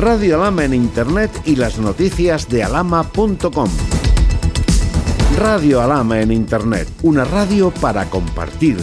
Radio Alama en Internet y las noticias de alama.com. Radio Alama en Internet, una radio para compartir.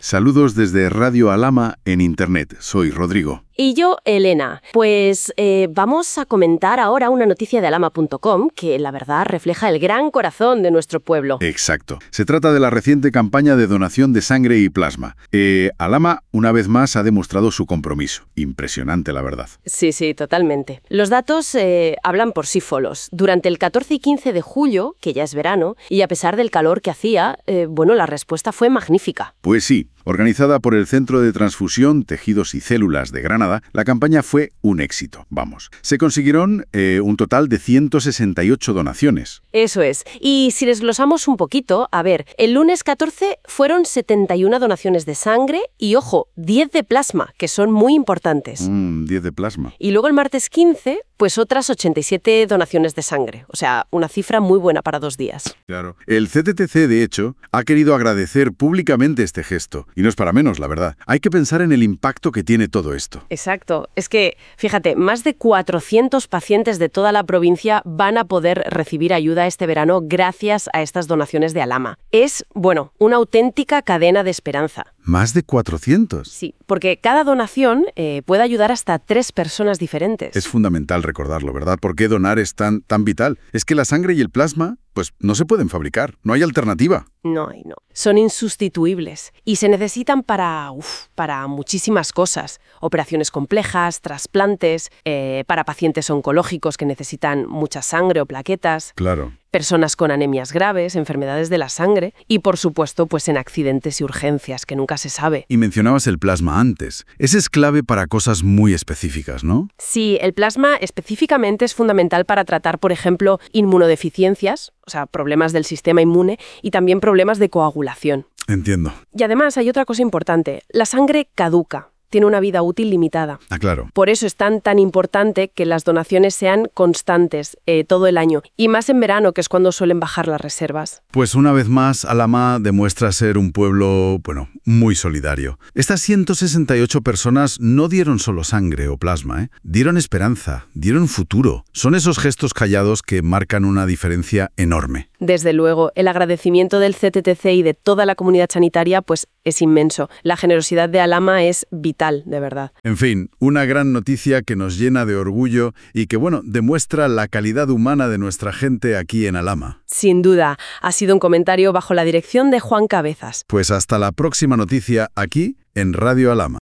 Saludos desde Radio Alama en Internet. Soy Rodrigo. Y yo, Elena. Pues eh, vamos a comentar ahora una noticia de alama.com que la verdad refleja el gran corazón de nuestro pueblo. Exacto. Se trata de la reciente campaña de donación de sangre y plasma. Eh, Alama, una vez más, ha demostrado su compromiso. Impresionante, la verdad. Sí, sí, totalmente. Los datos eh, hablan por sí solos. Durante el 14 y 15 de julio, que ya es verano, y a pesar del calor que hacía, bueno, la respuesta fue magnífica. Pues sí. Organizada por el Centro de Transfusión, Tejidos y Células de Granada, la campaña fue un éxito, vamos. Se consiguieron eh, un total de 168 donaciones. Eso es. Y si desglosamos un poquito, a ver, el lunes 14 fueron 71 donaciones de sangre y, ojo, 10 de plasma, que son muy importantes. 10 mm, de plasma. Y luego el martes 15 pues otras 87 donaciones de sangre. O sea, una cifra muy buena para dos días. Claro. El CTTC, de hecho, ha querido agradecer públicamente este gesto. Y no es para menos, la verdad. Hay que pensar en el impacto que tiene todo esto. Exacto. Es que, fíjate, más de 400 pacientes de toda la provincia van a poder recibir ayuda este verano gracias a estas donaciones de Alama. Es, bueno, una auténtica cadena de esperanza. ¿Más de 400? Sí, porque cada donación eh, puede ayudar hasta tres personas diferentes. Es fundamental recordarlo, ¿verdad? ¿Por qué donar es tan, tan vital? Es que la sangre y el plasma, pues no se pueden fabricar, no hay alternativa. No hay, no. Son insustituibles y se necesitan para, para muchísimas cosas. Operaciones complejas, trasplantes, eh, para pacientes oncológicos que necesitan mucha sangre o plaquetas. Claro personas con anemias graves, enfermedades de la sangre y, por supuesto, pues en accidentes y urgencias, que nunca se sabe. Y mencionabas el plasma antes. Ese es clave para cosas muy específicas, ¿no? Sí, el plasma específicamente es fundamental para tratar, por ejemplo, inmunodeficiencias, o sea, problemas del sistema inmune y también problemas de coagulación. Entiendo. Y además hay otra cosa importante. La sangre caduca tiene una vida útil limitada. Ah, claro. Por eso es tan, tan importante que las donaciones sean constantes eh, todo el año, y más en verano, que es cuando suelen bajar las reservas. Pues una vez más, Alama demuestra ser un pueblo, bueno, muy solidario. Estas 168 personas no dieron solo sangre o plasma, ¿eh? dieron esperanza, dieron futuro. Son esos gestos callados que marcan una diferencia enorme. Desde luego, el agradecimiento del CTTC y de toda la comunidad sanitaria pues es inmenso. La generosidad de Alama es vital, de verdad. En fin, una gran noticia que nos llena de orgullo y que, bueno, demuestra la calidad humana de nuestra gente aquí en Alama. Sin duda, ha sido un comentario bajo la dirección de Juan Cabezas. Pues hasta la próxima noticia aquí en Radio Alama.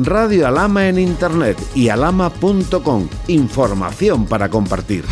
Radio Alama en Internet y alama.com. Información para compartir.